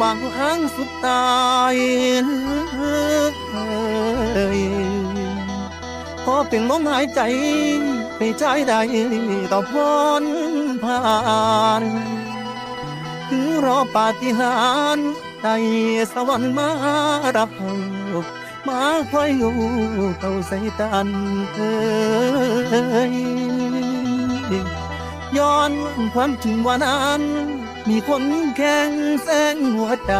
ความหวังครั้งสุดท้ายขอเป็นลมหายใจไปใจใดต่อพ้นผ่านถึงรอปาฏิหาริย์ใจสวรรค์มารับมาคอยงูเข้าใส่ตันเอ้ย ย้อนความถึงวันนั้น มีคนแข่งแสงหัวใจ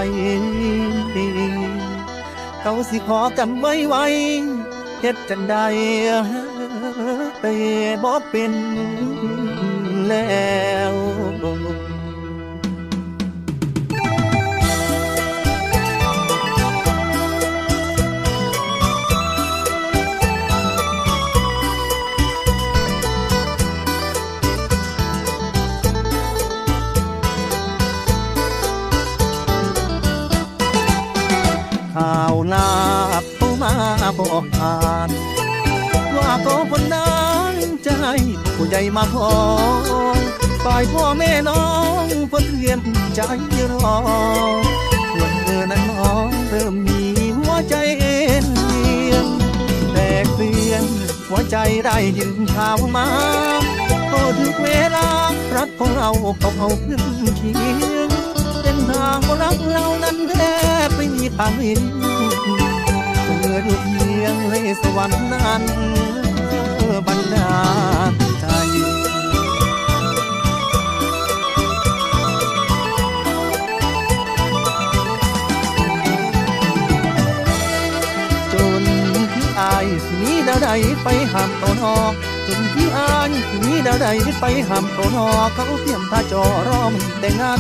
เขาสิขอกันไว้ไว้เฮ็ดจันใดแต่บ่เป็นแล้ว อกผ่าน ว่าก็คนนั้นใจผู้ใหญ่มาพอฝ่ายพ่อแม่น้องเพื่อเตรียมใจรอวันเธอนั้นน้องเริ่มมีหัวใจเอ็นเอียงแตกเปลี่ยนหัวใจได้ยินข่าวมาพอถึงเวลารักของเราเขาเอาขึ้นเคียงเส้นทางของรักเรานั้นแทบไม่มีทางเห็น ดูเพียงให้สวรรค์นั้นบันดาลใจจนพี่อายสิมีดาวใดไปห้ามตัวนอกจนพี่อายสิมีดาวใดไปห้ามตัวนอกเขาเตรียมท่าจอรอมแต่งงาน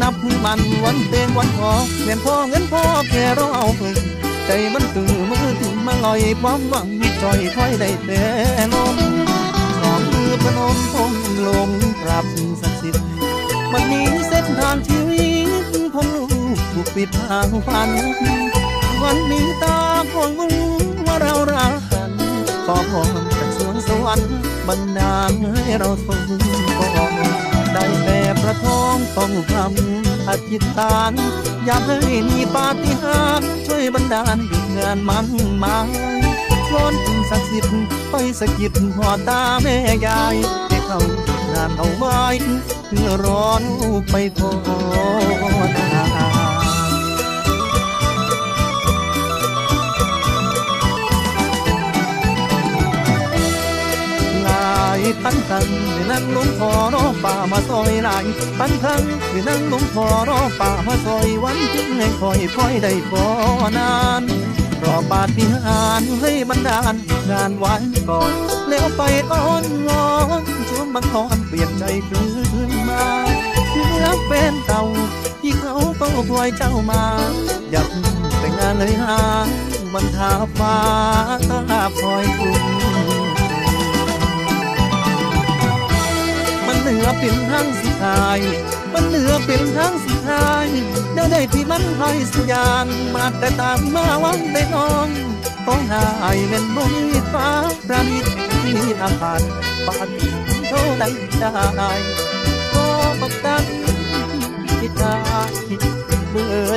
นับมันวันเต็งวันพอเงินพ่อเงินพ่อแค่รอเอาเพิ่ง ใจมันตื่นมือถึงมาลอยความหวังจอยค่อยได้แต่ลมสองมือพนมพงลงกราบสิ่งศักดิ์สิทธิ์วันนี้เส้นทางชีวิตของลูกถูกปิดทางฝัน วันนี้ตาคงรู้ว่าเรารักกันขอพรจากสวงสวรรค์บันดาลให้เราสมก่อนได้แต่ประทองต้องทำ อธิษฐานอยากให้มีปาฏิหาริย์ช่วยบันดาลให้งานมันมาช้อนศักดิ์สิทธิ์ไปสะกิดหัวตาแม่ยายให้เขางานเอาไว้เพื่อร้อนไปทอท ปันทังหรือนั่งลงพอรอป่ามาซอยลายปันทังหรือนั่งลงพอรอป่ามาซอยวันจึงให้คอยคอยได้พอนานรอปาฏิหาริย์ให้บรรดาลงานวันก่อน แล้วไปอ้อนวอนชวนบังคอนเปลี่ยนใจคืนมาถึงรักเป็นเก่าที่เขาก็พลอยเจ้ามาอยากแต่งงานเลยหาบรรทาฟ้าตาพลอยคุณมั เป็นทางสุดท้าย มันเหลือเป็นทางสุดท้ายเดี๋ยวได้ที่มันคอยสัญญาณมาแต่ตามมาวังได้น้องต้องหายเป็นบนฟ้าประดิษฐ์ที่อาคารปาฏิเท่าใดได้ก็บักดันที่ได้เมื่อ